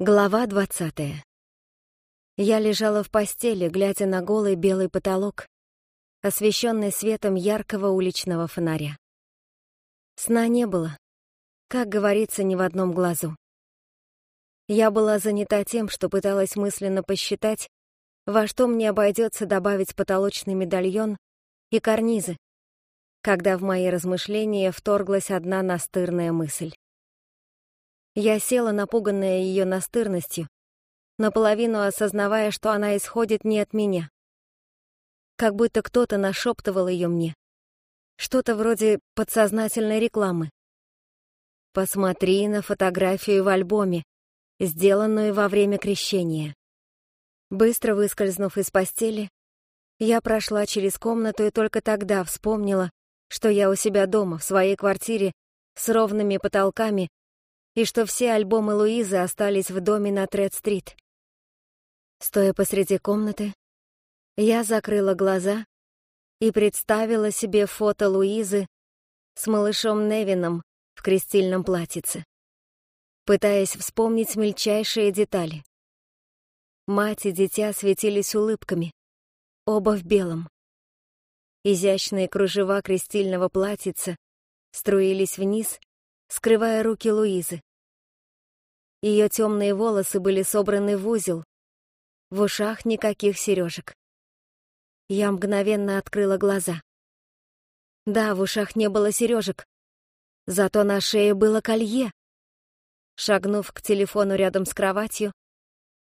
Глава двадцатая. Я лежала в постели, глядя на голый белый потолок, освещенный светом яркого уличного фонаря. Сна не было, как говорится, ни в одном глазу. Я была занята тем, что пыталась мысленно посчитать, во что мне обойдется добавить потолочный медальон и карнизы, когда в мои размышления вторглась одна настырная мысль. Я села, напуганная ее настырностью, наполовину осознавая, что она исходит не от меня. Как будто кто-то нашептывал ее мне. Что-то вроде подсознательной рекламы. Посмотри на фотографию в альбоме, сделанную во время крещения. Быстро выскользнув из постели, я прошла через комнату и только тогда вспомнила, что я у себя дома, в своей квартире, с ровными потолками и что все альбомы Луизы остались в доме на Тред-стрит. Стоя посреди комнаты, я закрыла глаза и представила себе фото Луизы с малышом Невином в крестильном платьице, пытаясь вспомнить мельчайшие детали. Мать и дитя светились улыбками, оба в белом. Изящные кружева крестильного платьица струились вниз, скрывая руки Луизы. Ее темные волосы были собраны в узел, в ушах никаких сережек. Я мгновенно открыла глаза. Да, в ушах не было сережек, зато на шее было колье. Шагнув к телефону рядом с кроватью,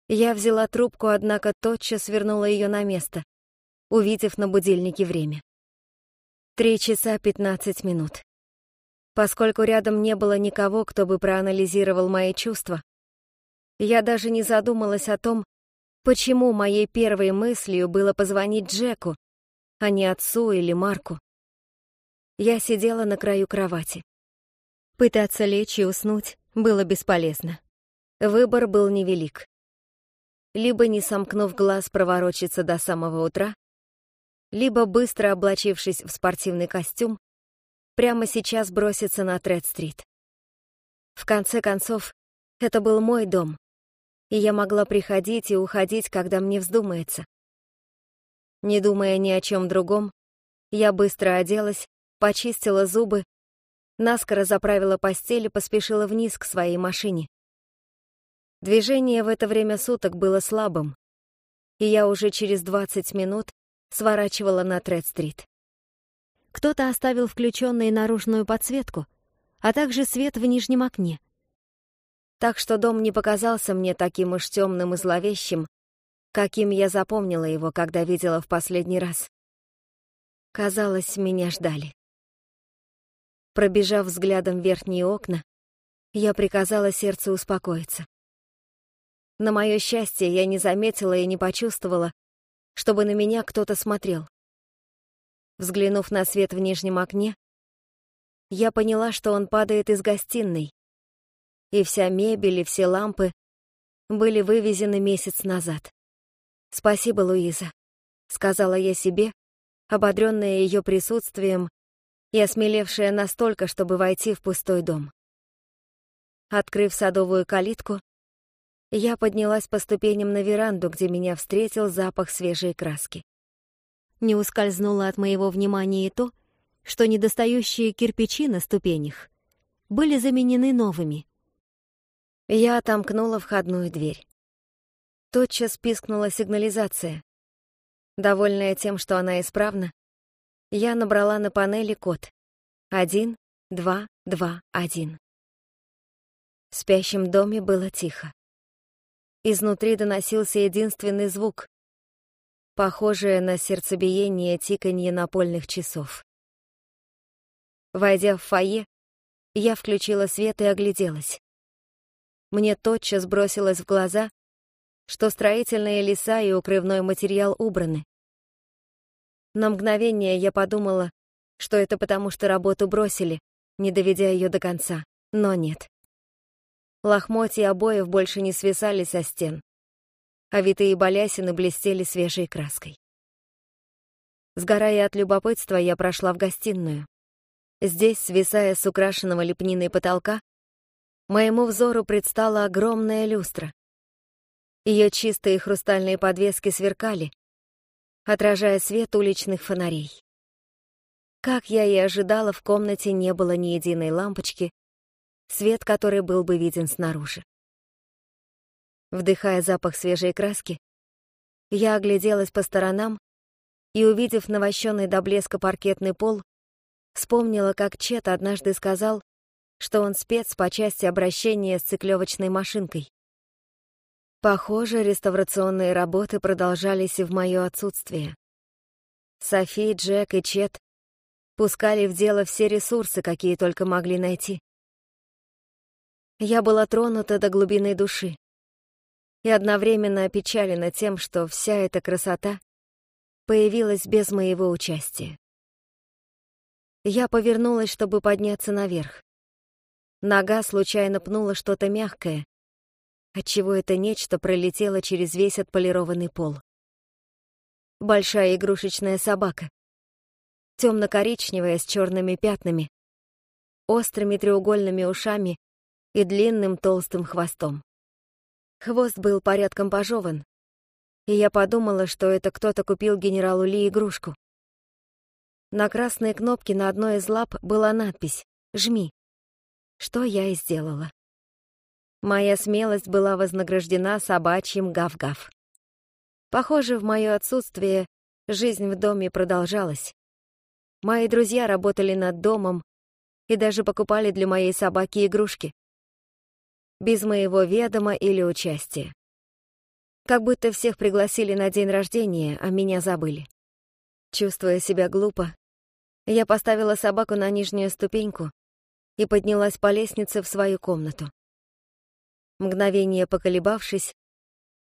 я взяла трубку, однако тотчас вернула ее на место, увидев на будильнике время. Три часа пятнадцать минут. Поскольку рядом не было никого, кто бы проанализировал мои чувства, я даже не задумалась о том, почему моей первой мыслью было позвонить Джеку, а не отцу или Марку. Я сидела на краю кровати. Пытаться лечь и уснуть было бесполезно. Выбор был невелик. Либо, не сомкнув глаз, проворочиться до самого утра, либо, быстро облачившись в спортивный костюм, прямо сейчас броситься на Тред-стрит. В конце концов, это был мой дом, и я могла приходить и уходить, когда мне вздумается. Не думая ни о чем другом, я быстро оделась, почистила зубы, наскоро заправила постель и поспешила вниз к своей машине. Движение в это время суток было слабым, и я уже через 20 минут сворачивала на Тред-стрит. Кто-то оставил включенной наружную подсветку, а также свет в нижнем окне. Так что дом не показался мне таким уж темным и зловещим, каким я запомнила его, когда видела в последний раз. Казалось, меня ждали. Пробежав взглядом верхние окна, я приказала сердцу успокоиться. На мое счастье, я не заметила и не почувствовала, чтобы на меня кто-то смотрел. Взглянув на свет в нижнем окне, я поняла, что он падает из гостиной, и вся мебель и все лампы были вывезены месяц назад. «Спасибо, Луиза», — сказала я себе, ободренная ее присутствием и осмелевшая настолько, чтобы войти в пустой дом. Открыв садовую калитку, я поднялась по ступеням на веранду, где меня встретил запах свежей краски. Не ускользнуло от моего внимания и то, что недостающие кирпичи на ступенях были заменены новыми. Я отомкнула входную дверь. Тотчас пискнула сигнализация. Довольная тем, что она исправна, я набрала на панели код один, два, два, один. В спящем доме было тихо. Изнутри доносился единственный звук похожее на сердцебиение тиканье напольных часов. Войдя в фойе, я включила свет и огляделась. Мне тотчас бросилось в глаза, что строительные леса и укрывной материал убраны. На мгновение я подумала, что это потому, что работу бросили, не доведя ее до конца, но нет. Лохмотья обоев больше не свисали со стен а витые балясины блестели свежей краской. Сгорая от любопытства, я прошла в гостиную. Здесь, свисая с украшенного лепниной потолка, моему взору предстала огромная люстра. Ее чистые хрустальные подвески сверкали, отражая свет уличных фонарей. Как я и ожидала, в комнате не было ни единой лампочки, свет которой был бы виден снаружи. Вдыхая запах свежей краски, я огляделась по сторонам и, увидев навощенный до блеска паркетный пол, вспомнила, как Чет однажды сказал, что он спец по части обращения с циклевочной машинкой. Похоже, реставрационные работы продолжались и в мое отсутствие. Софи, Джек и Чет пускали в дело все ресурсы, какие только могли найти. Я была тронута до глубины души и одновременно опечалена тем, что вся эта красота появилась без моего участия. Я повернулась, чтобы подняться наверх. Нога случайно пнула что-то мягкое, отчего это нечто пролетело через весь отполированный пол. Большая игрушечная собака. Темно-коричневая с черными пятнами, острыми треугольными ушами и длинным толстым хвостом. Хвост был порядком пожеван, и я подумала, что это кто-то купил генералу Ли игрушку. На красной кнопке на одной из лап была надпись «Жми», что я и сделала. Моя смелость была вознаграждена собачьим гав-гав. Похоже, в мое отсутствие жизнь в доме продолжалась. Мои друзья работали над домом и даже покупали для моей собаки игрушки. Без моего ведома или участия. Как будто всех пригласили на день рождения, а меня забыли. Чувствуя себя глупо, я поставила собаку на нижнюю ступеньку и поднялась по лестнице в свою комнату. Мгновение поколебавшись,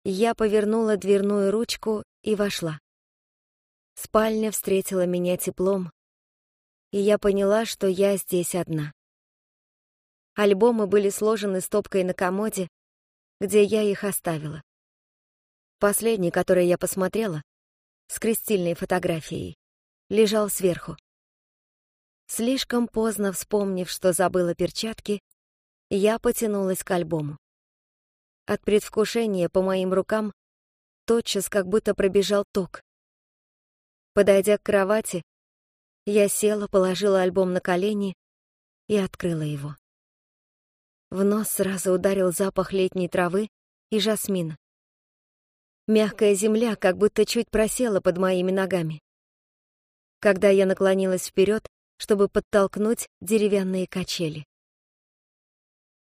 я повернула дверную ручку и вошла. Спальня встретила меня теплом, и я поняла, что я здесь одна. Альбомы были сложены стопкой на комоде, где я их оставила. Последний, который я посмотрела, с крестильной фотографией, лежал сверху. Слишком поздно вспомнив, что забыла перчатки, я потянулась к альбому. От предвкушения по моим рукам тотчас как будто пробежал ток. Подойдя к кровати, я села, положила альбом на колени и открыла его. В нос сразу ударил запах летней травы и жасмина. Мягкая земля как будто чуть просела под моими ногами. Когда я наклонилась вперед, чтобы подтолкнуть деревянные качели.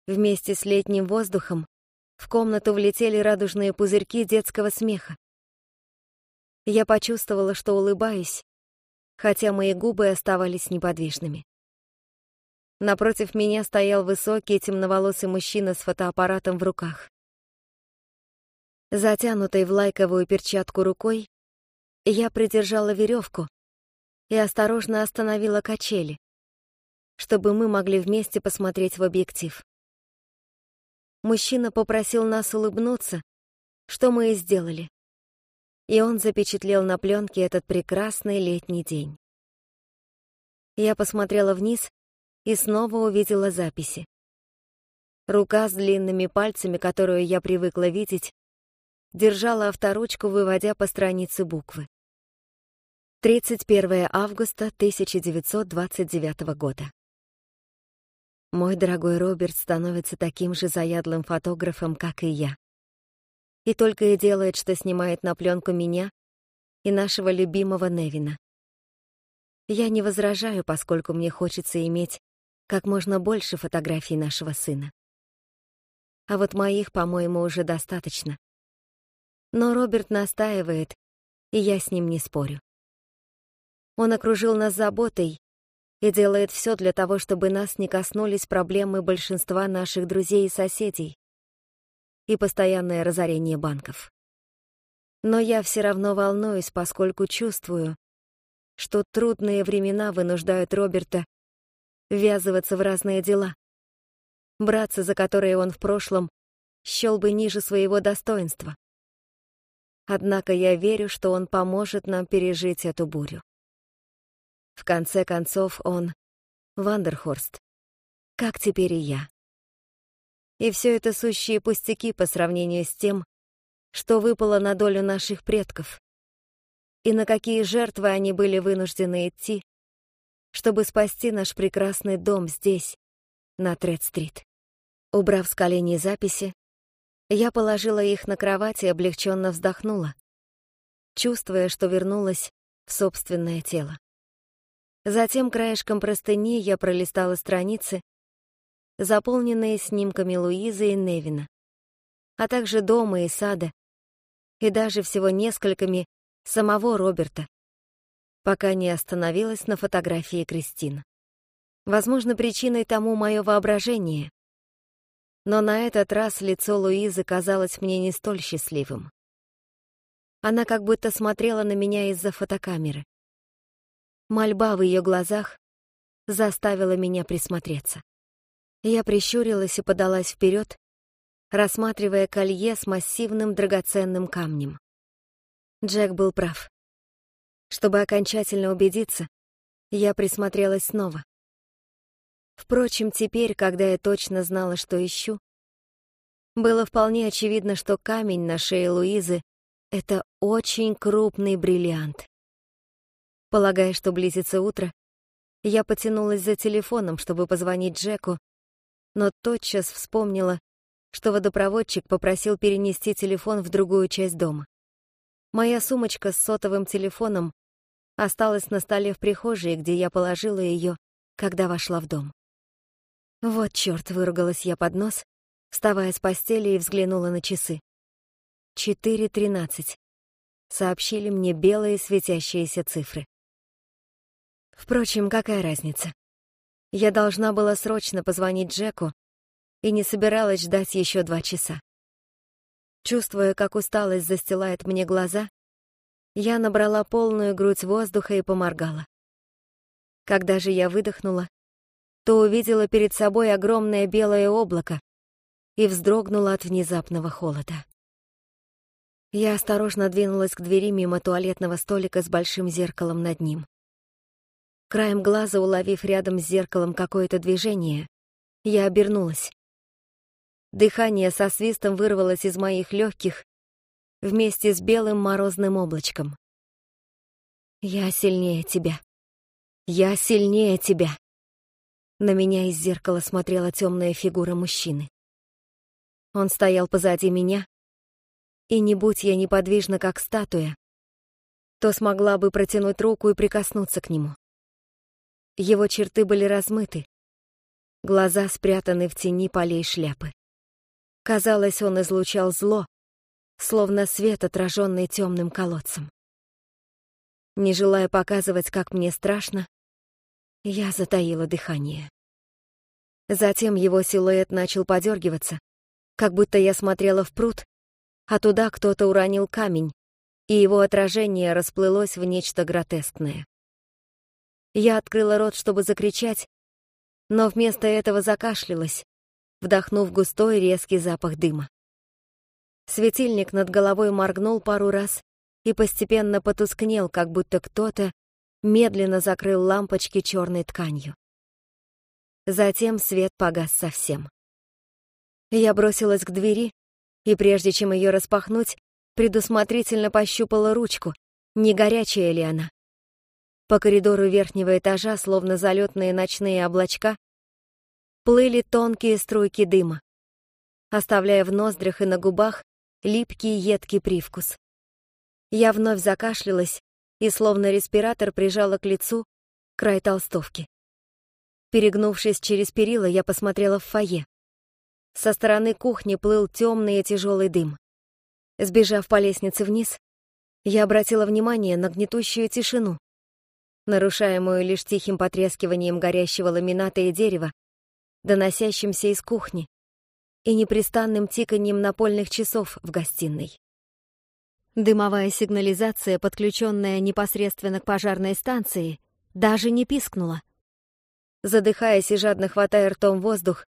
Вместе с летним воздухом в комнату влетели радужные пузырьки детского смеха. Я почувствовала, что улыбаюсь, хотя мои губы оставались неподвижными. Напротив меня стоял высокий темноволосый мужчина с фотоаппаратом в руках. Затянутой в лайковую перчатку рукой, я придержала веревку и осторожно остановила качели, чтобы мы могли вместе посмотреть в объектив. Мужчина попросил нас улыбнуться, что мы и сделали. И он запечатлел на пленке этот прекрасный летний день. Я посмотрела вниз и снова увидела записи. Рука с длинными пальцами, которую я привыкла видеть, держала авторучку, выводя по странице буквы. 31 августа 1929 года. Мой дорогой Роберт становится таким же заядлым фотографом, как и я. И только и делает, что снимает на пленку меня и нашего любимого Невина. Я не возражаю, поскольку мне хочется иметь как можно больше фотографий нашего сына. А вот моих, по-моему, уже достаточно. Но Роберт настаивает, и я с ним не спорю. Он окружил нас заботой и делает все для того, чтобы нас не коснулись проблемы большинства наших друзей и соседей и постоянное разорение банков. Но я все равно волнуюсь, поскольку чувствую, что трудные времена вынуждают Роберта ввязываться в разные дела, браться за которые он в прошлом счел бы ниже своего достоинства. Однако я верю, что он поможет нам пережить эту бурю. В конце концов, он — Вандерхорст, как теперь и я. И все это сущие пустяки по сравнению с тем, что выпало на долю наших предков, и на какие жертвы они были вынуждены идти, чтобы спасти наш прекрасный дом здесь, на Тред-стрит. Убрав с коленей записи, я положила их на кровать и облегченно вздохнула, чувствуя, что вернулась в собственное тело. Затем краешком простыни я пролистала страницы, заполненные снимками Луизы и Невина, а также дома и сада, и даже всего несколькими самого Роберта, пока не остановилась на фотографии Кристин. Возможно, причиной тому мое воображение, но на этот раз лицо Луизы казалось мне не столь счастливым. Она как будто смотрела на меня из-за фотокамеры. Мольба в ее глазах заставила меня присмотреться. Я прищурилась и подалась вперед, рассматривая колье с массивным драгоценным камнем. Джек был прав. Чтобы окончательно убедиться, я присмотрелась снова. Впрочем, теперь, когда я точно знала, что ищу, было вполне очевидно, что камень на шее Луизы — это очень крупный бриллиант. Полагая, что близится утро, я потянулась за телефоном, чтобы позвонить Джеку, но тотчас вспомнила, что водопроводчик попросил перенести телефон в другую часть дома. Моя сумочка с сотовым телефоном осталась на столе в прихожей, где я положила ее, когда вошла в дом. Вот чёрт, выругалась я под нос, вставая с постели и взглянула на часы. Четыре тринадцать. Сообщили мне белые светящиеся цифры. Впрочем, какая разница? Я должна была срочно позвонить Джеку и не собиралась ждать еще два часа. Чувствуя, как усталость застилает мне глаза, я набрала полную грудь воздуха и поморгала. Когда же я выдохнула, то увидела перед собой огромное белое облако и вздрогнула от внезапного холода. Я осторожно двинулась к двери мимо туалетного столика с большим зеркалом над ним. Краем глаза уловив рядом с зеркалом какое-то движение, я обернулась. Дыхание со свистом вырвалось из моих легких вместе с белым морозным облачком. «Я сильнее тебя. Я сильнее тебя!» На меня из зеркала смотрела темная фигура мужчины. Он стоял позади меня, и не будь я неподвижна, как статуя, то смогла бы протянуть руку и прикоснуться к нему. Его черты были размыты, глаза спрятаны в тени полей шляпы. Казалось, он излучал зло, словно свет, отраженный темным колодцем. Не желая показывать, как мне страшно, я затаила дыхание. Затем его силуэт начал подергиваться, как будто я смотрела в пруд, а туда кто-то уронил камень, и его отражение расплылось в нечто гротескное. Я открыла рот, чтобы закричать, но вместо этого закашлялась, вдохнув густой резкий запах дыма. Светильник над головой моргнул пару раз и постепенно потускнел, как будто кто-то медленно закрыл лампочки черной тканью. Затем свет погас совсем. Я бросилась к двери, и прежде чем ее распахнуть, предусмотрительно пощупала ручку, не горячая ли она. По коридору верхнего этажа, словно залетные ночные облачка, плыли тонкие струйки дыма, оставляя в ноздрях и на губах липкий едкий привкус. Я вновь закашлялась и словно респиратор прижала к лицу край толстовки. Перегнувшись через перила, я посмотрела в фойе. Со стороны кухни плыл темный и тяжелый дым. Сбежав по лестнице вниз, я обратила внимание на гнетущую тишину, нарушаемую лишь тихим потрескиванием горящего ламината и дерева, доносящимся из кухни, и непрестанным тиканьем напольных часов в гостиной. Дымовая сигнализация, подключенная непосредственно к пожарной станции, даже не пискнула. Задыхаясь и жадно хватая ртом воздух,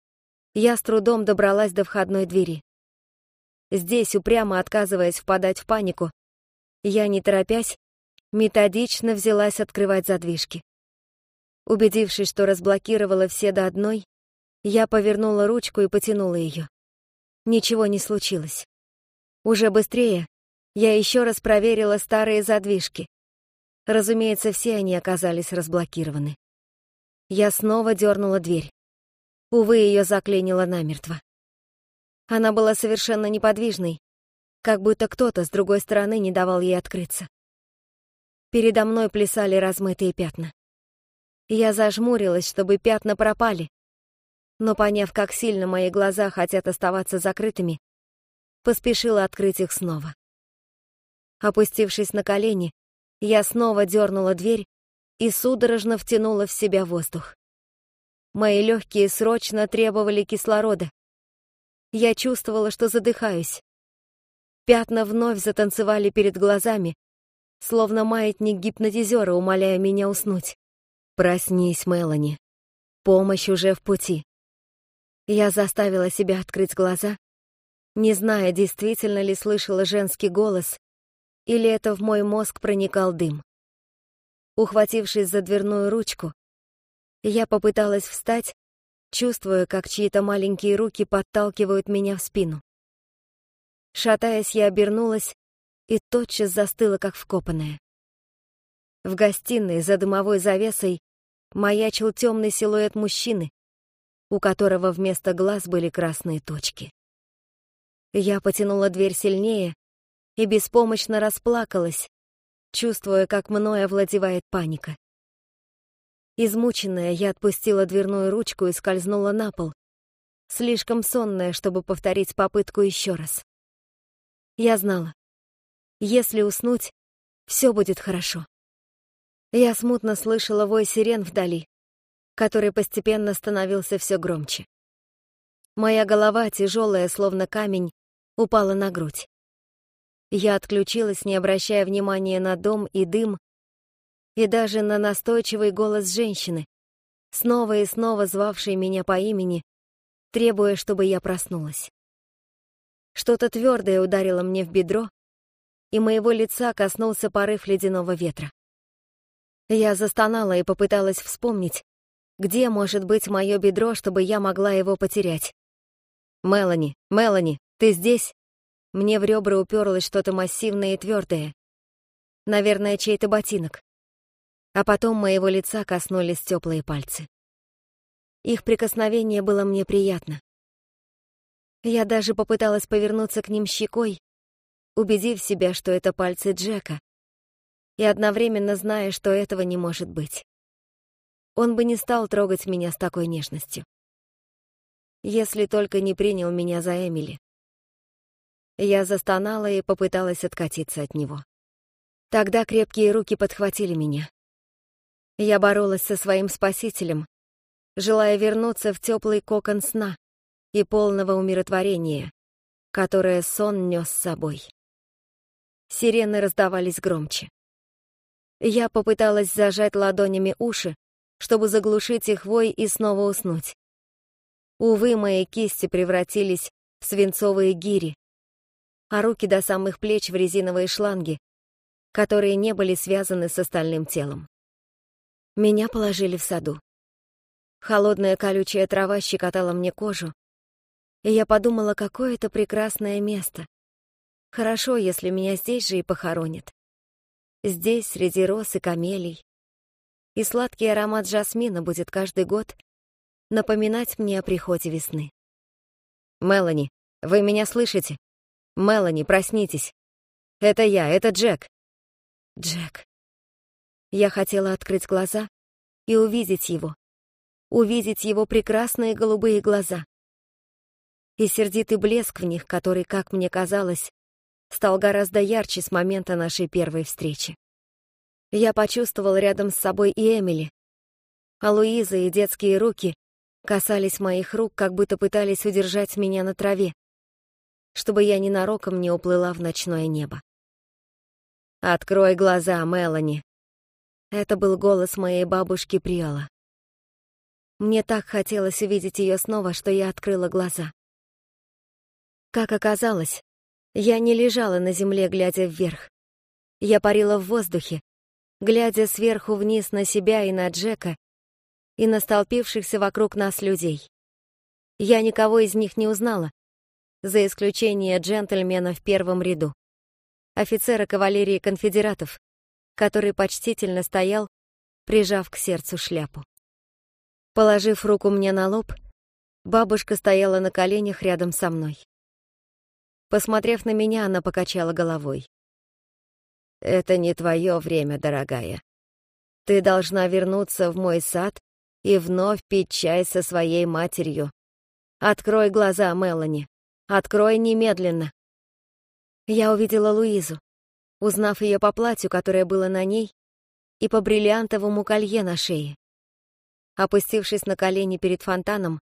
я с трудом добралась до входной двери. Здесь, упрямо отказываясь впадать в панику, я, не торопясь, методично взялась открывать задвижки. Убедившись, что разблокировала все до одной, я повернула ручку и потянула ее. Ничего не случилось. Уже быстрее я еще раз проверила старые задвижки. Разумеется, все они оказались разблокированы. Я снова дернула дверь. Увы, ее заклинило намертво. Она была совершенно неподвижной, как будто кто-то с другой стороны не давал ей открыться. Передо мной плясали размытые пятна. Я зажмурилась, чтобы пятна пропали, но, поняв, как сильно мои глаза хотят оставаться закрытыми, поспешила открыть их снова. Опустившись на колени, я снова дернула дверь и судорожно втянула в себя воздух. Мои легкие срочно требовали кислорода. Я чувствовала, что задыхаюсь. Пятна вновь затанцевали перед глазами, словно маятник гипнотизера, умоляя меня уснуть. «Проснись, Мелани. Помощь уже в пути». Я заставила себя открыть глаза, не зная, действительно ли слышала женский голос, или это в мой мозг проникал дым. Ухватившись за дверную ручку, я попыталась встать, чувствуя, как чьи-то маленькие руки подталкивают меня в спину. Шатаясь, я обернулась и тотчас застыла, как вкопанная. В гостиной за дымовой завесой маячил темный силуэт мужчины, у которого вместо глаз были красные точки. Я потянула дверь сильнее и беспомощно расплакалась, чувствуя, как мною овладевает паника. Измученная, я отпустила дверную ручку и скользнула на пол, слишком сонная, чтобы повторить попытку еще раз. Я знала, если уснуть, все будет хорошо. Я смутно слышала вой сирен вдали, который постепенно становился все громче. Моя голова, тяжелая, словно камень, упала на грудь. Я отключилась, не обращая внимания на дом и дым, и даже на настойчивый голос женщины, снова и снова звавшей меня по имени, требуя, чтобы я проснулась. Что-то твердое ударило мне в бедро, и моего лица коснулся порыв ледяного ветра. Я застонала и попыталась вспомнить, где может быть мое бедро, чтобы я могла его потерять. «Мелани, Мелани, ты здесь?» Мне в ребра уперлось что-то массивное и твердое. Наверное, чей-то ботинок а потом моего лица коснулись теплые пальцы. Их прикосновение было мне приятно. Я даже попыталась повернуться к ним щекой, убедив себя, что это пальцы Джека, и одновременно зная, что этого не может быть. Он бы не стал трогать меня с такой нежностью. Если только не принял меня за Эмили. Я застонала и попыталась откатиться от него. Тогда крепкие руки подхватили меня. Я боролась со своим спасителем, желая вернуться в теплый кокон сна и полного умиротворения, которое сон нес с собой. Сирены раздавались громче. Я попыталась зажать ладонями уши, чтобы заглушить их вой и снова уснуть. Увы, мои кисти превратились в свинцовые гири, а руки до самых плеч в резиновые шланги, которые не были связаны с остальным телом. Меня положили в саду. Холодная колючая трава щекотала мне кожу, и я подумала, какое это прекрасное место. Хорошо, если меня здесь же и похоронят. Здесь, среди роз и камелий. И сладкий аромат жасмина будет каждый год напоминать мне о приходе весны. «Мелани, вы меня слышите? Мелани, проснитесь. Это я, это Джек». «Джек». Я хотела открыть глаза и увидеть его. Увидеть его прекрасные голубые глаза. И сердитый блеск в них, который, как мне казалось, стал гораздо ярче с момента нашей первой встречи. Я почувствовал рядом с собой и Эмили, а Луиза и детские руки касались моих рук, как будто пытались удержать меня на траве, чтобы я ненароком не уплыла в ночное небо. «Открой глаза, Мелани», это был голос моей бабушки Приола. Мне так хотелось увидеть ее снова, что я открыла глаза. Как оказалось, я не лежала на земле, глядя вверх. Я парила в воздухе, глядя сверху вниз на себя и на Джека, и на столпившихся вокруг нас людей. Я никого из них не узнала, за исключением джентльмена в первом ряду, офицера кавалерии конфедератов, который почтительно стоял, прижав к сердцу шляпу. Положив руку мне на лоб, бабушка стояла на коленях рядом со мной. Посмотрев на меня, она покачала головой. «Это не твое время, дорогая. Ты должна вернуться в мой сад и вновь пить чай со своей матерью. Открой глаза, Мелани. Открой немедленно. Я увидела Луизу, узнав ее по платью, которое было на ней, и по бриллиантовому колье на шее. Опустившись на колени перед фонтаном,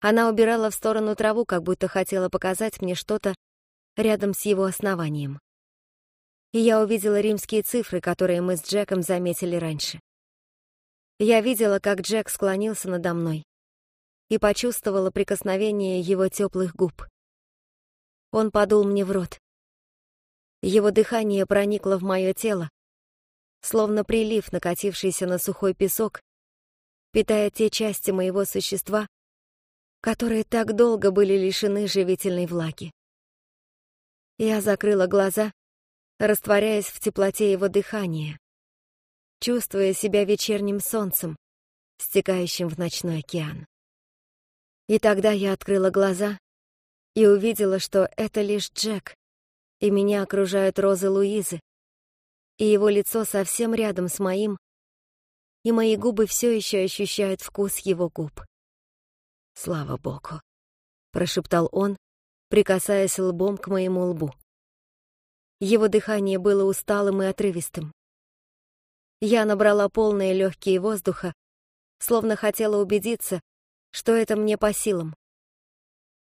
она убирала в сторону траву, как будто хотела показать мне что-то рядом с его основанием и я увидела римские цифры, которые мы с Джеком заметили раньше. Я видела, как Джек склонился надо мной и почувствовала прикосновение его теплых губ. Он подул мне в рот. Его дыхание проникло в мое тело, словно прилив, накатившийся на сухой песок, питая те части моего существа, которые так долго были лишены живительной влаги. Я закрыла глаза растворяясь в теплоте его дыхания, чувствуя себя вечерним солнцем, стекающим в ночной океан. И тогда я открыла глаза и увидела, что это лишь Джек, и меня окружают розы Луизы, и его лицо совсем рядом с моим, и мои губы все еще ощущают вкус его губ. «Слава Богу!» — прошептал он, прикасаясь лбом к моему лбу. Его дыхание было усталым и отрывистым. Я набрала полные легкие воздуха, словно хотела убедиться, что это мне по силам,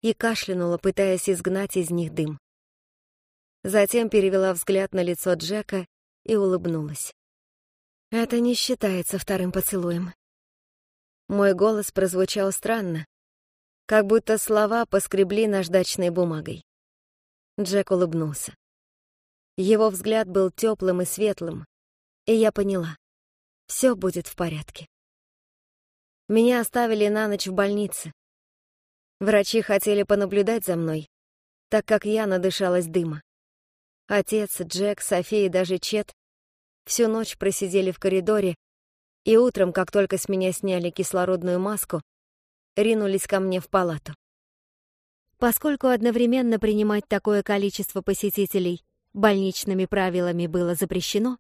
и кашлянула, пытаясь изгнать из них дым. Затем перевела взгляд на лицо Джека и улыбнулась. Это не считается вторым поцелуем. Мой голос прозвучал странно, как будто слова поскребли наждачной бумагой. Джек улыбнулся. Его взгляд был теплым и светлым, и я поняла, все будет в порядке. Меня оставили на ночь в больнице. Врачи хотели понаблюдать за мной, так как я надышалась дыма. Отец, Джек, София и даже Чет всю ночь просидели в коридоре, и утром, как только с меня сняли кислородную маску, ринулись ко мне в палату. Поскольку одновременно принимать такое количество посетителей больничными правилами было запрещено,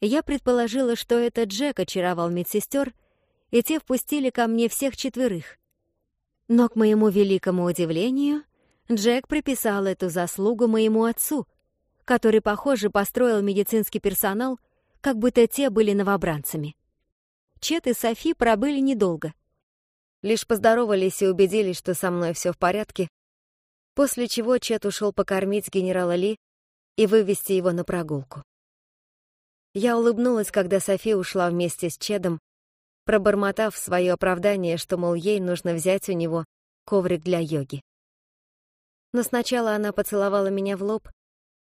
я предположила, что это Джек очаровал медсестер, и те впустили ко мне всех четверых. Но, к моему великому удивлению, Джек приписал эту заслугу моему отцу, который, похоже, построил медицинский персонал, как будто те были новобранцами. Чет и Софи пробыли недолго. Лишь поздоровались и убедились, что со мной все в порядке, после чего Чет ушел покормить генерала Ли и вывести его на прогулку. Я улыбнулась, когда Софи ушла вместе с Чедом, пробормотав свое оправдание, что, мол, ей нужно взять у него коврик для йоги. Но сначала она поцеловала меня в лоб,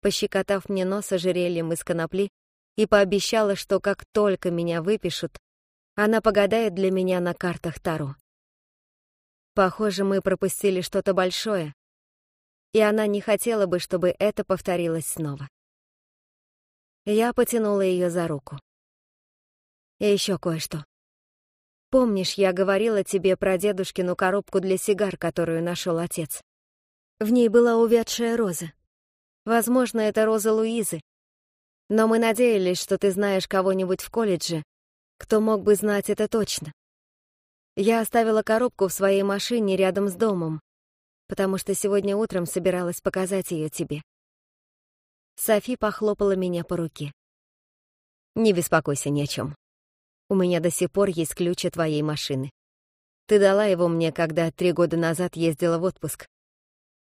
пощекотав мне нос ожерельем из конопли, и пообещала, что как только меня выпишут, она погадает для меня на картах Таро. Похоже, мы пропустили что-то большое, и она не хотела бы, чтобы это повторилось снова. Я потянула ее за руку. И еще кое-что. Помнишь, я говорила тебе про дедушкину коробку для сигар, которую нашел отец? В ней была увядшая роза. Возможно, это роза Луизы. Но мы надеялись, что ты знаешь кого-нибудь в колледже, кто мог бы знать это точно. Я оставила коробку в своей машине рядом с домом, потому что сегодня утром собиралась показать ее тебе. Софи похлопала меня по руке. Не беспокойся ни о чем. У меня до сих пор есть ключ от твоей машины. Ты дала его мне, когда три года назад ездила в отпуск.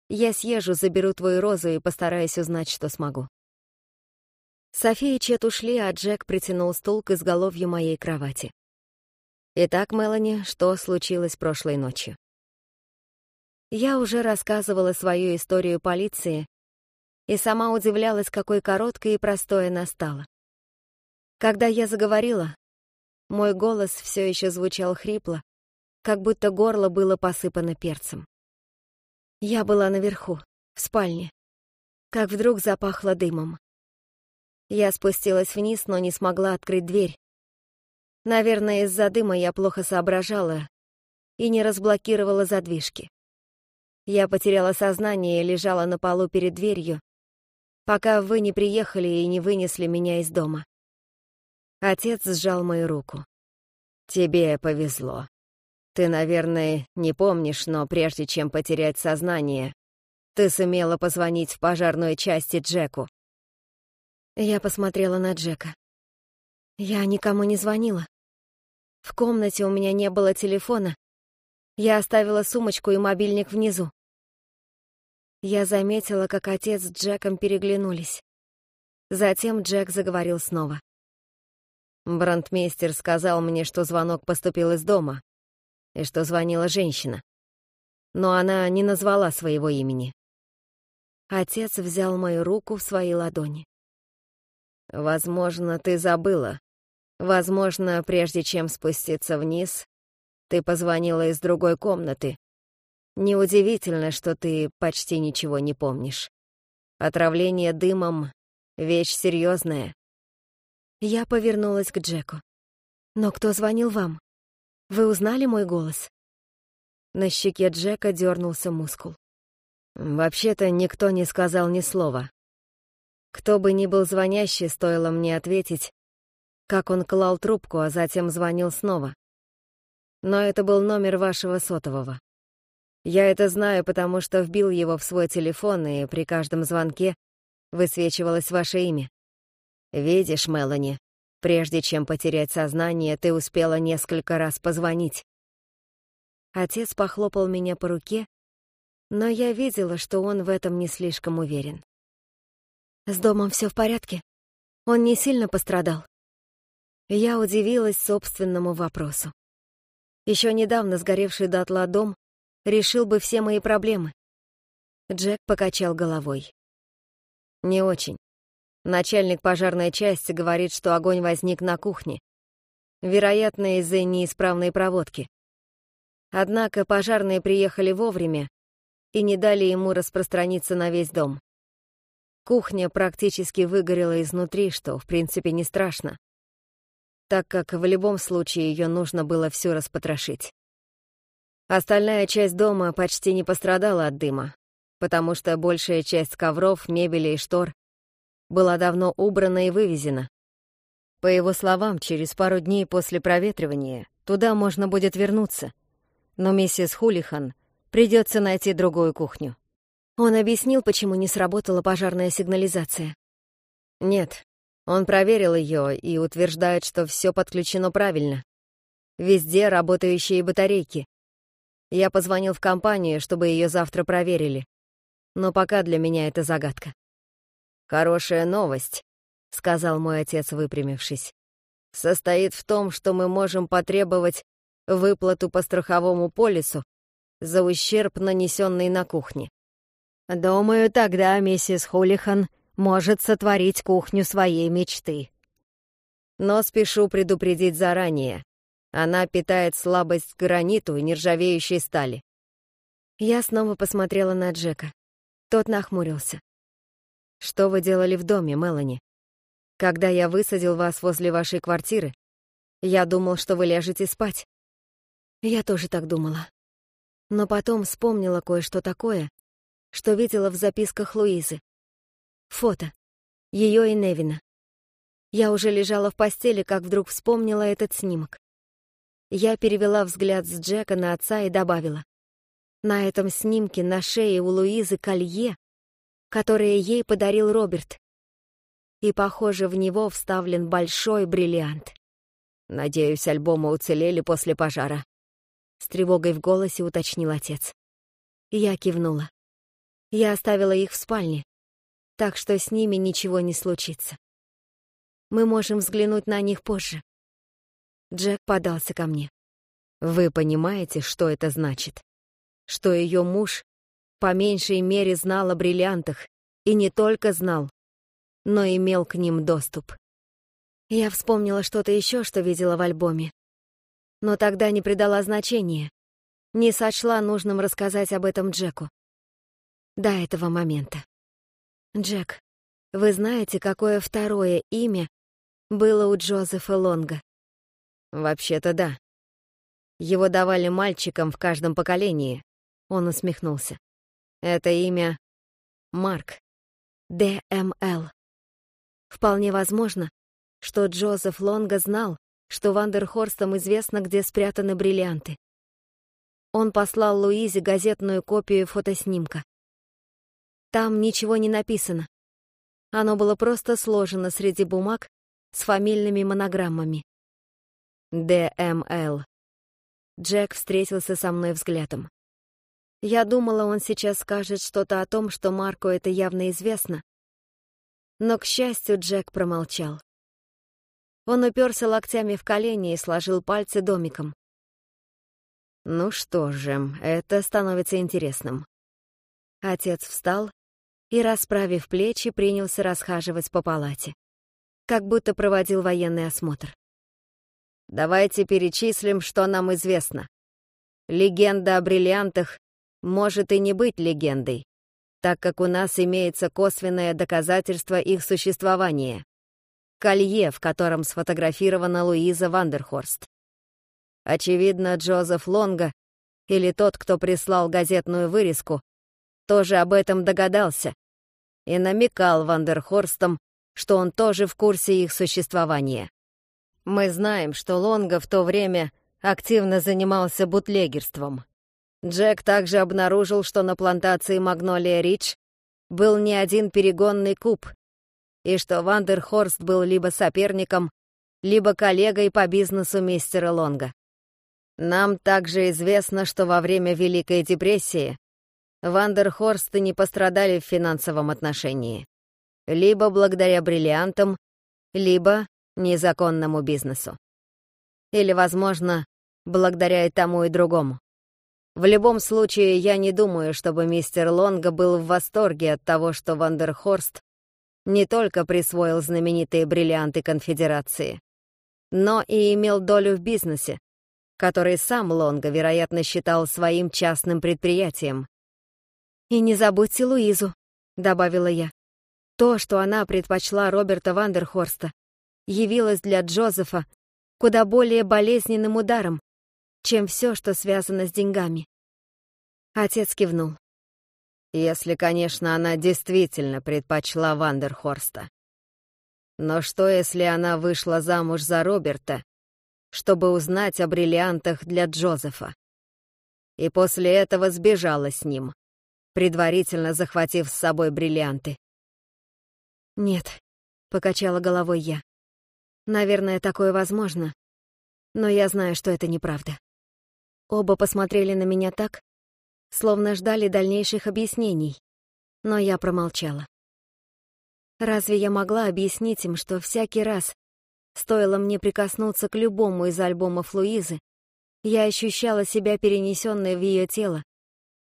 Я съезжу, заберу твою розу и постараюсь узнать, что смогу. София и Чет ушли, а Джек притянул стул к изголовью моей кровати. Итак, Мелани, что случилось прошлой ночью? Я уже рассказывала свою историю полиции и сама удивлялась, какой короткой и простой она стала. Когда я заговорила, мой голос все еще звучал хрипло, как будто горло было посыпано перцем. Я была наверху, в спальне, как вдруг запахло дымом. Я спустилась вниз, но не смогла открыть дверь. Наверное, из-за дыма я плохо соображала и не разблокировала задвижки. Я потеряла сознание и лежала на полу перед дверью, пока вы не приехали и не вынесли меня из дома. Отец сжал мою руку. «Тебе повезло. Ты, наверное, не помнишь, но прежде чем потерять сознание, ты сумела позвонить в пожарную часть Джеку». Я посмотрела на Джека. Я никому не звонила. В комнате у меня не было телефона. Я оставила сумочку и мобильник внизу. Я заметила, как отец с Джеком переглянулись. Затем Джек заговорил снова. Брандмейстер сказал мне, что звонок поступил из дома, и что звонила женщина. Но она не назвала своего имени. Отец взял мою руку в свои ладони. «Возможно, ты забыла. Возможно, прежде чем спуститься вниз, ты позвонила из другой комнаты, Неудивительно, что ты почти ничего не помнишь. Отравление дымом — вещь серьезная. Я повернулась к Джеку. «Но кто звонил вам? Вы узнали мой голос?» На щеке Джека дернулся мускул. «Вообще-то никто не сказал ни слова. Кто бы ни был звонящий, стоило мне ответить, как он клал трубку, а затем звонил снова. Но это был номер вашего сотового. Я это знаю, потому что вбил его в свой телефон, и при каждом звонке высвечивалось ваше имя. Видишь, Мелани, прежде чем потерять сознание, ты успела несколько раз позвонить. Отец похлопал меня по руке, но я видела, что он в этом не слишком уверен. С домом все в порядке? Он не сильно пострадал? Я удивилась собственному вопросу. Еще недавно сгоревший дотла дом решил бы все мои проблемы. Джек покачал головой. Не очень. Начальник пожарной части говорит, что огонь возник на кухне. Вероятно, из-за неисправной проводки. Однако пожарные приехали вовремя и не дали ему распространиться на весь дом. Кухня практически выгорела изнутри, что, в принципе, не страшно, так как в любом случае ее нужно было все распотрошить. Остальная часть дома почти не пострадала от дыма, потому что большая часть ковров, мебели и штор была давно убрана и вывезена. По его словам, через пару дней после проветривания туда можно будет вернуться, но миссис Хулихан придется найти другую кухню. Он объяснил, почему не сработала пожарная сигнализация. Нет, он проверил ее и утверждает, что все подключено правильно. Везде работающие батарейки, я позвонил в компанию, чтобы ее завтра проверили. Но пока для меня это загадка. «Хорошая новость», — сказал мой отец, выпрямившись, «состоит в том, что мы можем потребовать выплату по страховому полису за ущерб, нанесенный на кухне. Думаю, тогда миссис Хулихан может сотворить кухню своей мечты. Но спешу предупредить заранее. Она питает слабость к граниту и нержавеющей стали. Я снова посмотрела на Джека. Тот нахмурился. «Что вы делали в доме, Мелани? Когда я высадил вас возле вашей квартиры, я думал, что вы ляжете спать». Я тоже так думала. Но потом вспомнила кое-что такое, что видела в записках Луизы. Фото. Ее и Невина. Я уже лежала в постели, как вдруг вспомнила этот снимок. Я перевела взгляд с Джека на отца и добавила. На этом снимке на шее у Луизы колье, которое ей подарил Роберт. И, похоже, в него вставлен большой бриллиант. Надеюсь, альбомы уцелели после пожара. С тревогой в голосе уточнил отец. Я кивнула. Я оставила их в спальне, так что с ними ничего не случится. Мы можем взглянуть на них позже. Джек подался ко мне. «Вы понимаете, что это значит? Что ее муж по меньшей мере знал о бриллиантах, и не только знал, но имел к ним доступ. Я вспомнила что-то еще, что видела в альбоме. Но тогда не придала значения. Не сочла нужным рассказать об этом Джеку. до этого момента. Джек, вы знаете, какое второе имя было у Джозефа Лонга? Вообще-то да. Его давали мальчикам в каждом поколении. Он усмехнулся. Это имя Марк. ДМЛ. Вполне возможно, что Джозеф Лонга знал, что Вандерхорстам известно, где спрятаны бриллианты. Он послал Луизе газетную копию фотоснимка. Там ничего не написано. Оно было просто сложено среди бумаг с фамильными монограммами. ДМЛ. Джек встретился со мной взглядом. Я думала, он сейчас скажет что-то о том, что Марку это явно известно. Но, к счастью, Джек промолчал. Он уперся локтями в колени и сложил пальцы домиком. Ну что же, это становится интересным. Отец встал и, расправив плечи, принялся расхаживать по палате. Как будто проводил военный осмотр. Давайте перечислим, что нам известно. Легенда о бриллиантах может и не быть легендой, так как у нас имеется косвенное доказательство их существования. Колье, в котором сфотографирована Луиза Вандерхорст. Очевидно, Джозеф Лонга, или тот, кто прислал газетную вырезку, тоже об этом догадался и намекал Вандерхорстам, что он тоже в курсе их существования. Мы знаем, что Лонга в то время активно занимался бутлегерством. Джек также обнаружил, что на плантации Магнолия Рич был не один перегонный куб, и что Вандерхорст был либо соперником, либо коллегой по бизнесу мистера Лонга. Нам также известно, что во время Великой депрессии Вандерхорсты не пострадали в финансовом отношении. Либо благодаря бриллиантам, либо незаконному бизнесу. Или, возможно, благодаря и тому, и другому. В любом случае, я не думаю, чтобы мистер Лонга был в восторге от того, что Вандерхорст не только присвоил знаменитые бриллианты Конфедерации, но и имел долю в бизнесе, который сам Лонга, вероятно, считал своим частным предприятием. «И не забудьте Луизу», — добавила я. То, что она предпочла Роберта Вандерхорста, явилось для Джозефа куда более болезненным ударом, чем все, что связано с деньгами. Отец кивнул. Если, конечно, она действительно предпочла Вандерхорста. Но что, если она вышла замуж за Роберта, чтобы узнать о бриллиантах для Джозефа? И после этого сбежала с ним, предварительно захватив с собой бриллианты. «Нет», — покачала головой я. «Наверное, такое возможно, но я знаю, что это неправда». Оба посмотрели на меня так, словно ждали дальнейших объяснений, но я промолчала. Разве я могла объяснить им, что всякий раз, стоило мне прикоснуться к любому из альбомов Луизы, я ощущала себя перенесенной в ее тело,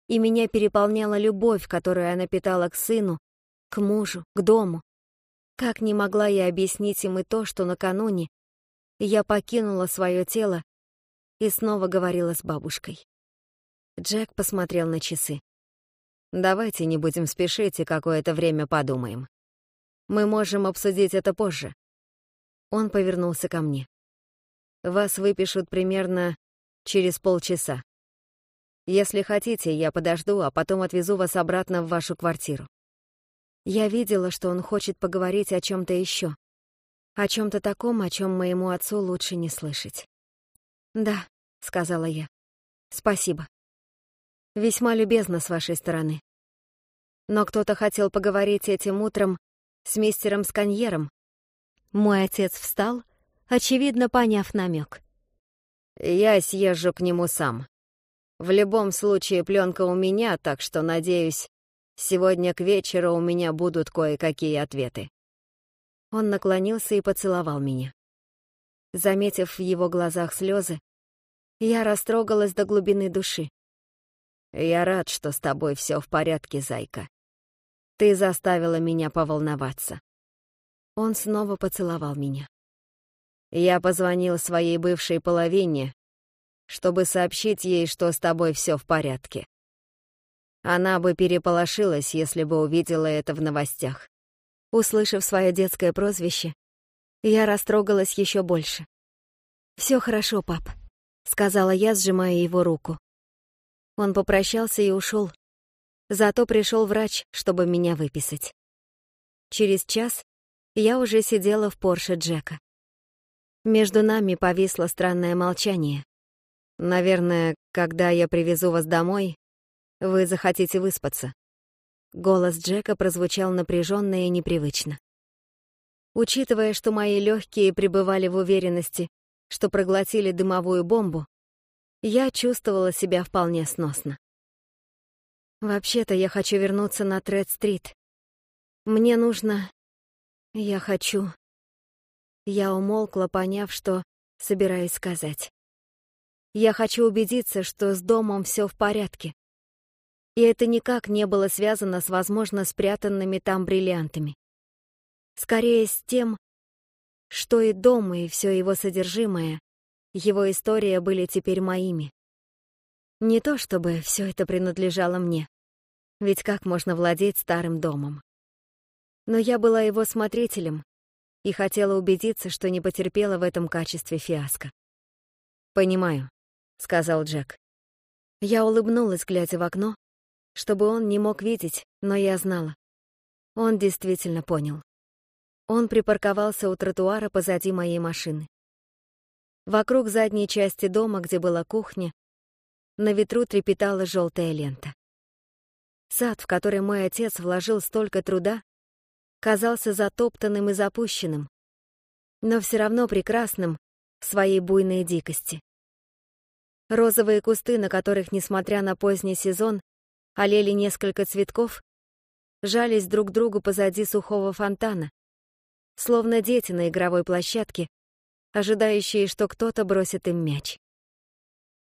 и меня переполняла любовь, которую она питала к сыну, к мужу, к дому. Как не могла я объяснить им и то, что накануне я покинула свое тело и снова говорила с бабушкой. Джек посмотрел на часы. «Давайте не будем спешить и какое-то время подумаем. Мы можем обсудить это позже». Он повернулся ко мне. «Вас выпишут примерно через полчаса. Если хотите, я подожду, а потом отвезу вас обратно в вашу квартиру». Я видела, что он хочет поговорить о чем-то еще, о чем-то таком, о чем моему отцу лучше не слышать. «Да», — сказала я. «Спасибо». Весьма любезно с вашей стороны. Но кто-то хотел поговорить этим утром с мистером Сканьером. Мой отец встал, очевидно, поняв намек. «Я съезжу к нему сам. В любом случае, пленка у меня, так что, надеюсь, сегодня к вечеру у меня будут кое-какие ответы». Он наклонился и поцеловал меня. Заметив в его глазах слезы, я растрогалась до глубины души. «Я рад, что с тобой все в порядке, зайка. Ты заставила меня поволноваться». Он снова поцеловал меня. Я позвонил своей бывшей половине, чтобы сообщить ей, что с тобой все в порядке. Она бы переполошилась, если бы увидела это в новостях. Услышав свое детское прозвище, я растрогалась еще больше. «Все хорошо, пап», — сказала я, сжимая его руку. Он попрощался и ушел. Зато пришел врач, чтобы меня выписать. Через час я уже сидела в Порше Джека. Между нами повисло странное молчание. «Наверное, когда я привезу вас домой, вы захотите выспаться». Голос Джека прозвучал напряженно и непривычно. Учитывая, что мои легкие пребывали в уверенности, что проглотили дымовую бомбу, я чувствовала себя вполне сносно. Вообще-то я хочу вернуться на Тред-стрит. Мне нужно... Я хочу... Я умолкла, поняв, что собираюсь сказать. Я хочу убедиться, что с домом все в порядке. И это никак не было связано с, возможно, спрятанными там бриллиантами. Скорее с тем, что и дом, и все его содержимое, его история были теперь моими. Не то чтобы все это принадлежало мне, ведь как можно владеть старым домом? Но я была его смотрителем и хотела убедиться, что не потерпела в этом качестве фиаско. «Понимаю», — сказал Джек. Я улыбнулась, глядя в окно, чтобы он не мог видеть, но я знала. Он действительно понял. Он припарковался у тротуара позади моей машины. Вокруг задней части дома, где была кухня, на ветру трепетала желтая лента. Сад, в который мой отец вложил столько труда, казался затоптанным и запущенным, но все равно прекрасным в своей буйной дикости. Розовые кусты, на которых, несмотря на поздний сезон, олели несколько цветков, жались друг к другу позади сухого фонтана, словно дети на игровой площадке, ожидающие, что кто-то бросит им мяч.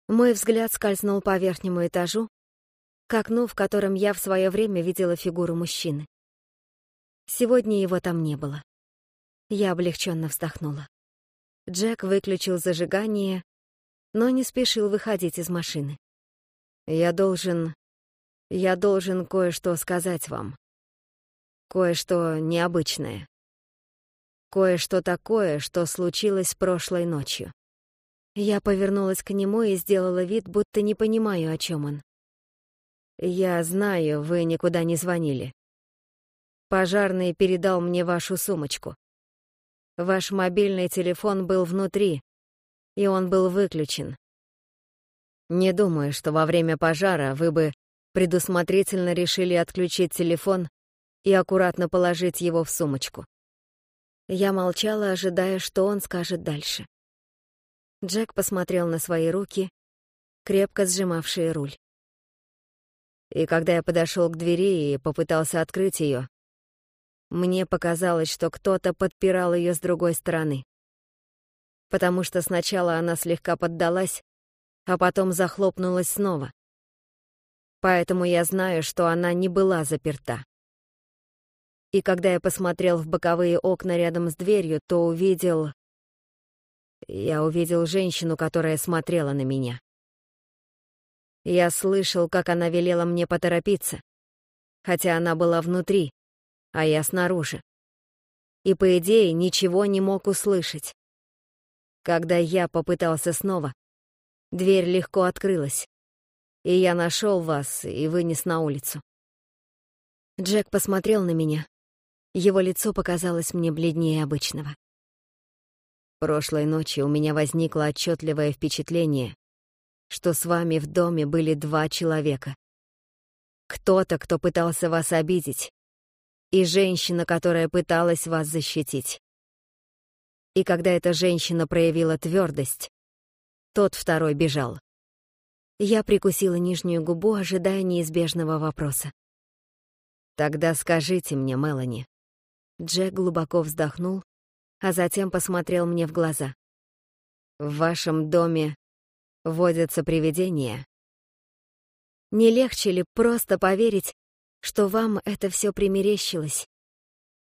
Мой взгляд скользнул по верхнему этажу, к окну, в котором я в свое время видела фигуру мужчины. Сегодня его там не было. Я облегченно вздохнула. Джек выключил зажигание но не спешил выходить из машины. «Я должен... я должен кое-что сказать вам. Кое-что необычное. Кое-что такое, что случилось прошлой ночью». Я повернулась к нему и сделала вид, будто не понимаю, о чем он. «Я знаю, вы никуда не звонили. Пожарный передал мне вашу сумочку. Ваш мобильный телефон был внутри, и он был выключен. Не думаю, что во время пожара вы бы предусмотрительно решили отключить телефон и аккуратно положить его в сумочку. Я молчала, ожидая, что он скажет дальше. Джек посмотрел на свои руки, крепко сжимавшие руль. И когда я подошел к двери и попытался открыть ее, мне показалось, что кто-то подпирал ее с другой стороны потому что сначала она слегка поддалась, а потом захлопнулась снова. Поэтому я знаю, что она не была заперта. И когда я посмотрел в боковые окна рядом с дверью, то увидел... Я увидел женщину, которая смотрела на меня. Я слышал, как она велела мне поторопиться, хотя она была внутри, а я снаружи. И, по идее, ничего не мог услышать. Когда я попытался снова, дверь легко открылась, и я нашел вас и вынес на улицу. Джек посмотрел на меня. Его лицо показалось мне бледнее обычного. Прошлой ночью у меня возникло отчетливое впечатление, что с вами в доме были два человека. Кто-то, кто пытался вас обидеть, и женщина, которая пыталась вас защитить. И когда эта женщина проявила твердость, тот второй бежал. Я прикусила нижнюю губу, ожидая неизбежного вопроса. «Тогда скажите мне, Мелани». Джек глубоко вздохнул, а затем посмотрел мне в глаза. «В вашем доме водятся привидения?» Не легче ли просто поверить, что вам это все примерещилось,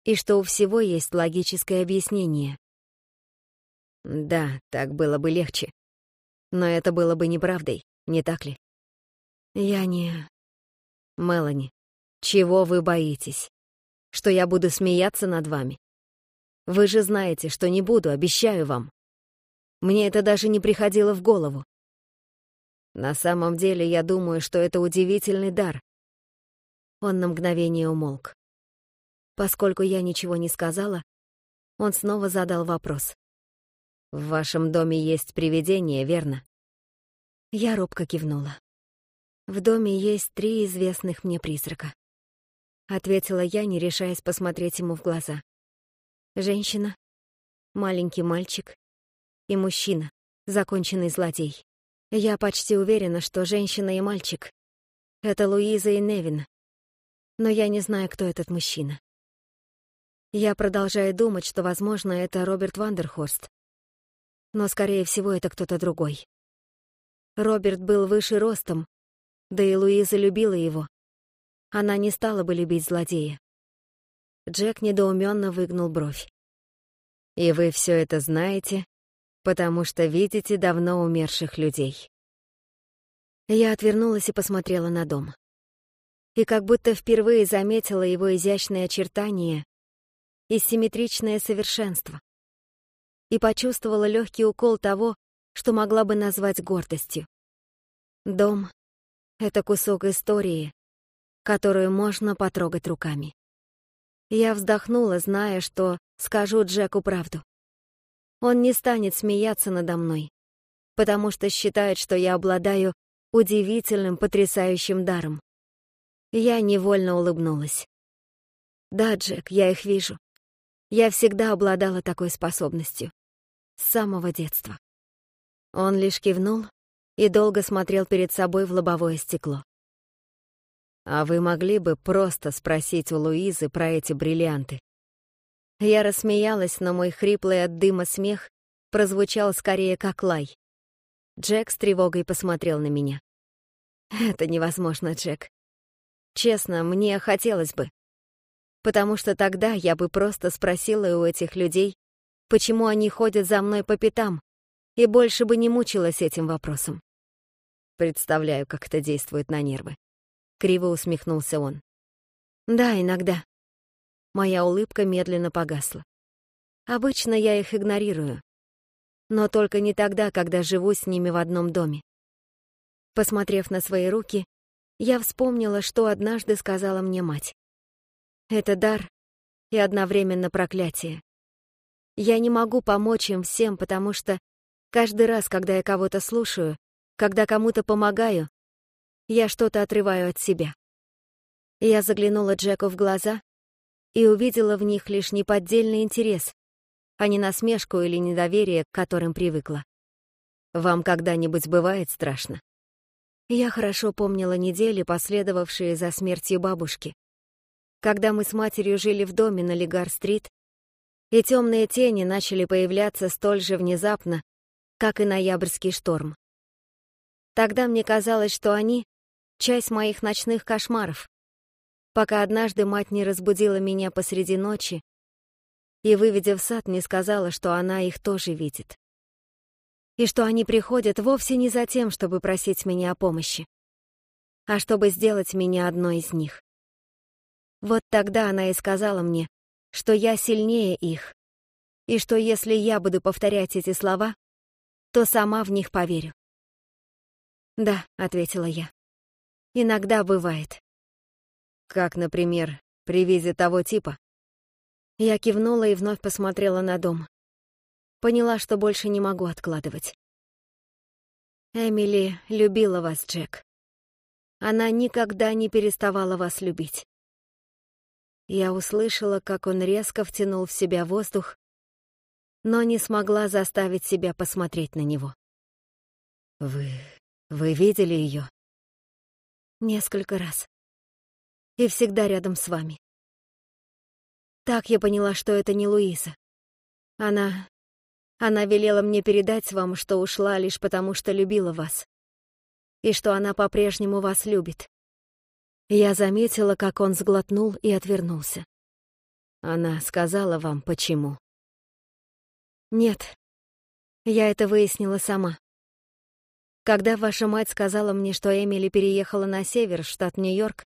и что у всего есть логическое объяснение? Да, так было бы легче. Но это было бы неправдой, не так ли? Я не... Мелани, чего вы боитесь? Что я буду смеяться над вами? Вы же знаете, что не буду, обещаю вам. Мне это даже не приходило в голову. На самом деле, я думаю, что это удивительный дар. Он на мгновение умолк. Поскольку я ничего не сказала, он снова задал вопрос. «В вашем доме есть привидение, верно?» Я робко кивнула. «В доме есть три известных мне призрака», — ответила я, не решаясь посмотреть ему в глаза. «Женщина, маленький мальчик и мужчина, законченный злодей. Я почти уверена, что женщина и мальчик — это Луиза и Невин, но я не знаю, кто этот мужчина. Я продолжаю думать, что, возможно, это Роберт Вандерхорст, но, скорее всего, это кто-то другой. Роберт был выше ростом, да и Луиза любила его. Она не стала бы любить злодея. Джек недоуменно выгнул бровь. «И вы все это знаете, потому что видите давно умерших людей». Я отвернулась и посмотрела на дом. И как будто впервые заметила его изящные очертания и симметричное совершенство. И почувствовала легкий укол того, что могла бы назвать гордостью. Дом — это кусок истории, которую можно потрогать руками. Я вздохнула, зная, что скажу Джеку правду. Он не станет смеяться надо мной, потому что считает, что я обладаю удивительным, потрясающим даром. Я невольно улыбнулась. Да, Джек, я их вижу. Я всегда обладала такой способностью. С самого детства. Он лишь кивнул и долго смотрел перед собой в лобовое стекло. «А вы могли бы просто спросить у Луизы про эти бриллианты?» Я рассмеялась, но мой хриплый от дыма смех прозвучал скорее как лай. Джек с тревогой посмотрел на меня. «Это невозможно, Джек. Честно, мне хотелось бы. Потому что тогда я бы просто спросила у этих людей, почему они ходят за мной по пятам, и больше бы не мучилась этим вопросом. Представляю, как это действует на нервы. Криво усмехнулся он. Да, иногда. Моя улыбка медленно погасла. Обычно я их игнорирую. Но только не тогда, когда живу с ними в одном доме. Посмотрев на свои руки, я вспомнила, что однажды сказала мне мать. Это дар и одновременно проклятие. Я не могу помочь им всем, потому что каждый раз, когда я кого-то слушаю, когда кому-то помогаю, я что-то отрываю от себя. Я заглянула Джеку в глаза и увидела в них лишь неподдельный интерес, а не насмешку или недоверие, к которым привыкла. Вам когда-нибудь бывает страшно? Я хорошо помнила недели, последовавшие за смертью бабушки. Когда мы с матерью жили в доме на Легар-стрит, и темные тени начали появляться столь же внезапно, как и ноябрьский шторм. Тогда мне казалось, что они — часть моих ночных кошмаров, пока однажды мать не разбудила меня посреди ночи и, выведя в сад, не сказала, что она их тоже видит. И что они приходят вовсе не за тем, чтобы просить меня о помощи, а чтобы сделать меня одной из них. Вот тогда она и сказала мне, что я сильнее их, и что если я буду повторять эти слова, то сама в них поверю. «Да», — ответила я. «Иногда бывает». Как, например, при виде того типа. Я кивнула и вновь посмотрела на дом. Поняла, что больше не могу откладывать. Эмили любила вас, Джек. Она никогда не переставала вас любить. Я услышала, как он резко втянул в себя воздух, но не смогла заставить себя посмотреть на него. «Вы... вы видели ее?» «Несколько раз и всегда рядом с вами. Так я поняла, что это не Луиза. Она... Она велела мне передать вам, что ушла лишь потому, что любила вас. И что она по-прежнему вас любит. Я заметила, как он сглотнул и отвернулся. Она сказала вам, почему. Нет, я это выяснила сама. Когда ваша мать сказала мне, что Эмили переехала на север, штат Нью-Йорк,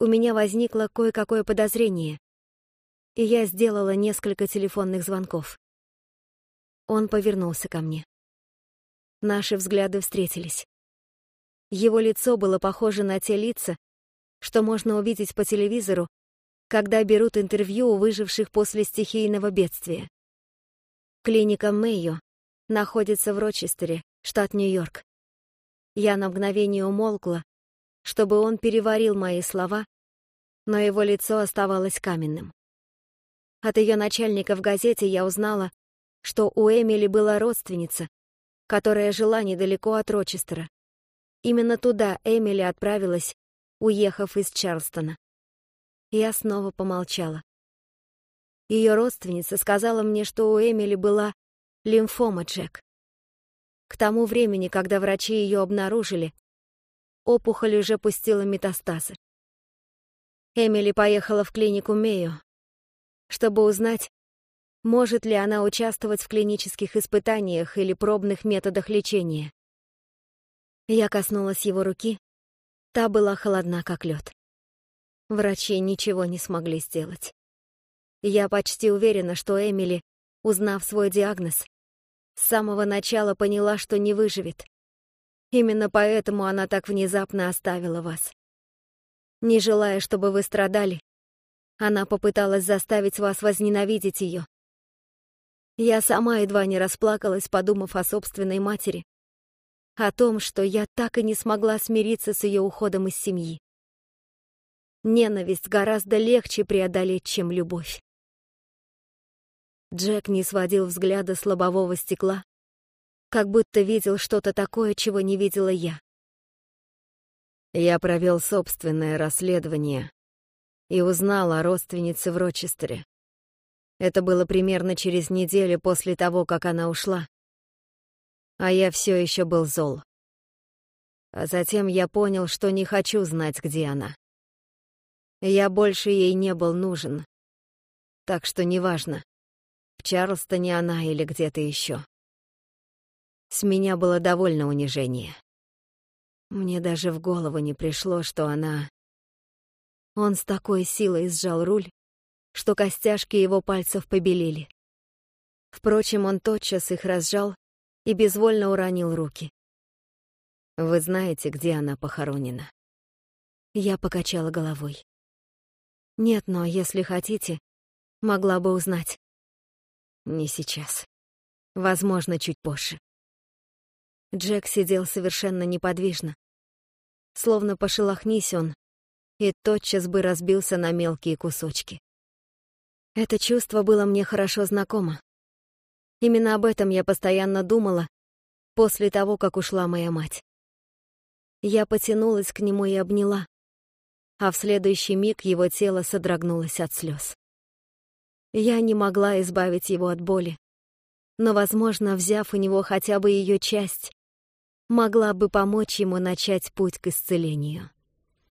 у меня возникло кое-какое подозрение, и я сделала несколько телефонных звонков. Он повернулся ко мне. Наши взгляды встретились. Его лицо было похоже на те лица, что можно увидеть по телевизору, когда берут интервью у выживших после стихийного бедствия. Клиника Мэйо находится в Рочестере, штат Нью-Йорк. Я на мгновение умолкла, чтобы он переварил мои слова, но его лицо оставалось каменным. От ее начальника в газете я узнала, что у Эмили была родственница, которая жила недалеко от Рочестера. Именно туда Эмили отправилась, уехав из Чарлстона. Я снова помолчала. Ее родственница сказала мне, что у Эмили была лимфома Джек. К тому времени, когда врачи ее обнаружили, опухоль уже пустила метастазы. Эмили поехала в клинику Мейо, чтобы узнать, может ли она участвовать в клинических испытаниях или пробных методах лечения. Я коснулась его руки, та была холодна, как лед. Врачи ничего не смогли сделать. Я почти уверена, что Эмили, узнав свой диагноз, с самого начала поняла, что не выживет. Именно поэтому она так внезапно оставила вас. Не желая, чтобы вы страдали, она попыталась заставить вас возненавидеть ее, я сама едва не расплакалась, подумав о собственной матери, о том, что я так и не смогла смириться с ее уходом из семьи. Ненависть гораздо легче преодолеть, чем любовь. Джек не сводил взгляда с лобового стекла, как будто видел что-то такое, чего не видела я. Я провел собственное расследование и узнал о родственнице в Рочестере. Это было примерно через неделю после того, как она ушла. А я все еще был зол. А затем я понял, что не хочу знать, где она. Я больше ей не был нужен. Так что неважно, в Чарльстоне она или где-то еще. С меня было довольно унижение. Мне даже в голову не пришло, что она... Он с такой силой сжал руль, что костяшки его пальцев побелели. Впрочем, он тотчас их разжал и безвольно уронил руки. «Вы знаете, где она похоронена?» Я покачала головой. «Нет, но если хотите, могла бы узнать». «Не сейчас. Возможно, чуть позже». Джек сидел совершенно неподвижно. Словно пошелохнись он, и тотчас бы разбился на мелкие кусочки. Это чувство было мне хорошо знакомо. Именно об этом я постоянно думала после того, как ушла моя мать. Я потянулась к нему и обняла, а в следующий миг его тело содрогнулось от слез. Я не могла избавить его от боли, но, возможно, взяв у него хотя бы ее часть, могла бы помочь ему начать путь к исцелению.